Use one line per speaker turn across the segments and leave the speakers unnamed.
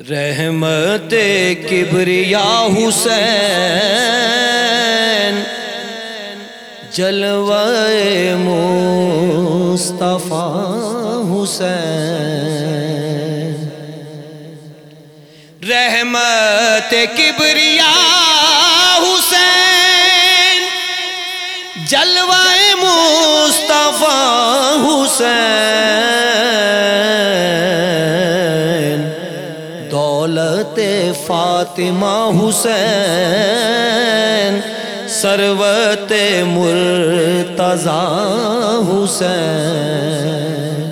رحمت کبریا حسین جلوہ مصطفیٰ حسین۔ رحمت کبریا حسین جلوہ مصطفیٰ حسین۔ دولت فاطمہ حسین سروت مرتضی حسین۔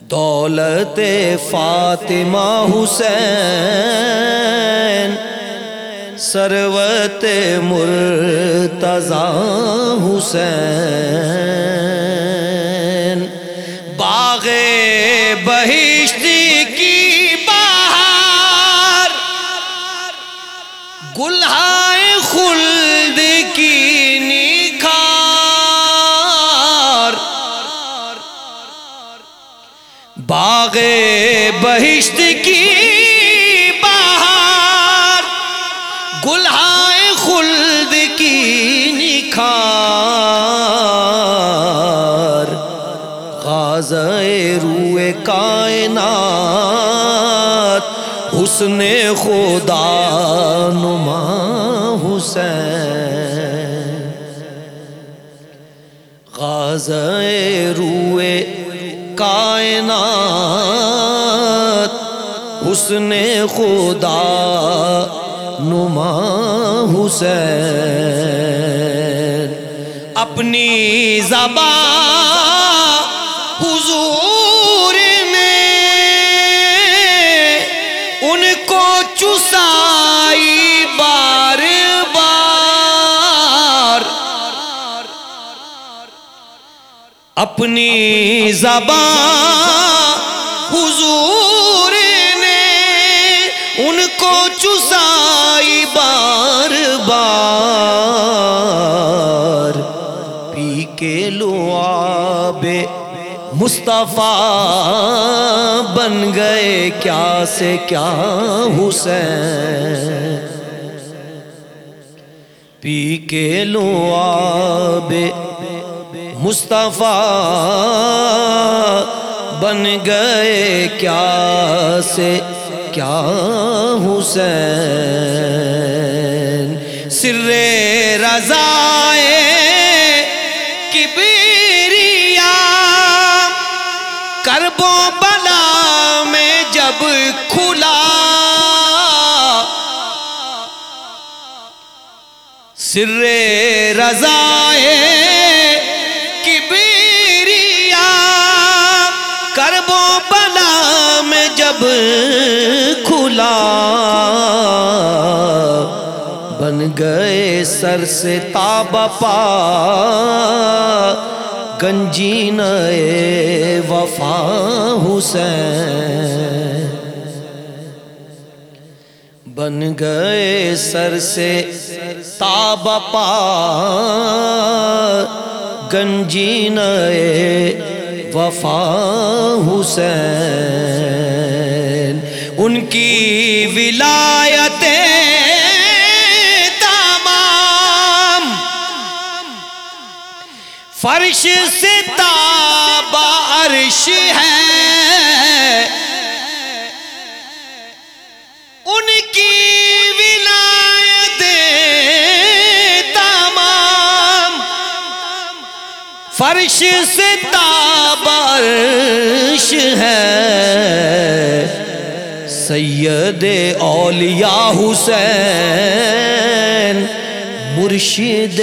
دولت فاطمہ حسین سروت مرتضی حسین۔ نکھار غازۂ روئے کائنات، حسن خدا نما حسین۔ غازۂ روئے کائنات، حسن خدا نما حسین۔ اپنی زبان حضور نے ان کو چسائی بار بار اپنی زبان حضور نے ان کو چسائی مصطفیٰ بن گئے کیا سے کیا حسین؟ پی کے لو آب مصطفیٰ بن گئے کیا سے کیا حسین؟ سر رضائے کرب و بلا میں جب کھلا۔ سر رضائے کبریا۔ کرب و بلا میں جب کھلا۔ بن گئے سر سے تاب پا۔ گنجی نئے وفا حسین۔ بن گئے سر سے تاب پا۔ گنجی نئے وفا حسین۔ ان کی ولایت فرش سے تاب عرش ہے۔ ان کی ولایت تمام۔ فرش سے تابرش ہے۔ سید اولیاء حسین۔ مرشد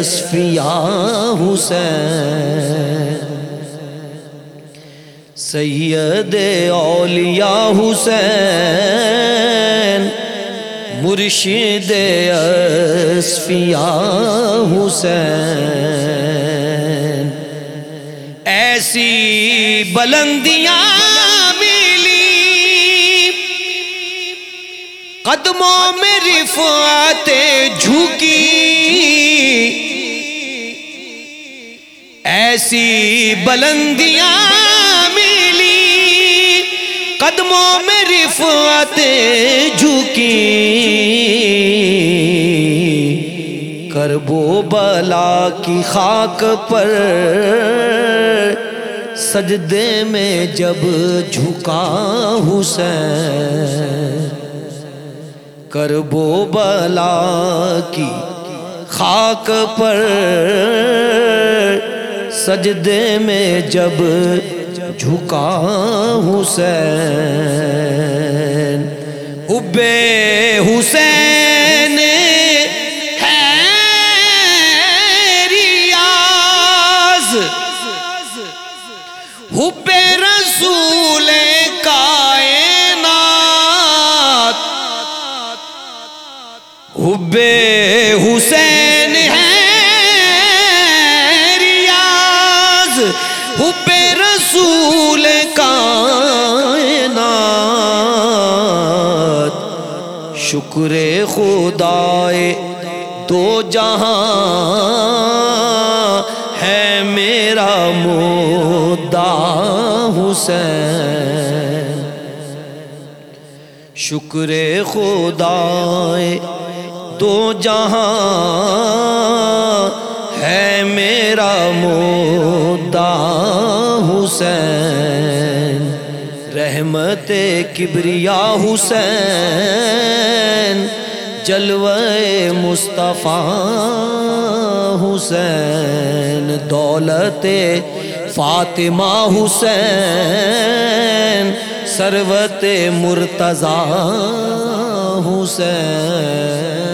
اصفیاء حسین سید اولیاء حسین مرشد اصفیاء حسین۔ ایسی بلندیاں قدموں میں رفعت جھکی۔ ایسی بلندیاں ملی۔ قدموں میں رفعت جھکی۔ کرب و بلا کی خاک پر سجدے میں جب جھکا حسین۔ کرب و بلا کی خاک پر سجدے میں جب جھکا حسین۔ حب حسین ہے ریاض حب رسول حب حسین ہے ریاض، حب رسول کائنات۔ شکر خدائے دو جہاں ہے میرا مدعا حسین۔ شکر خدائے دو جہاں ہے میرا مدعا حسین، رحمت کبریا حسین، جلوہ مصطفیٰ حسین، دولت فاطمہ حسین سروت مرتضی حسین۔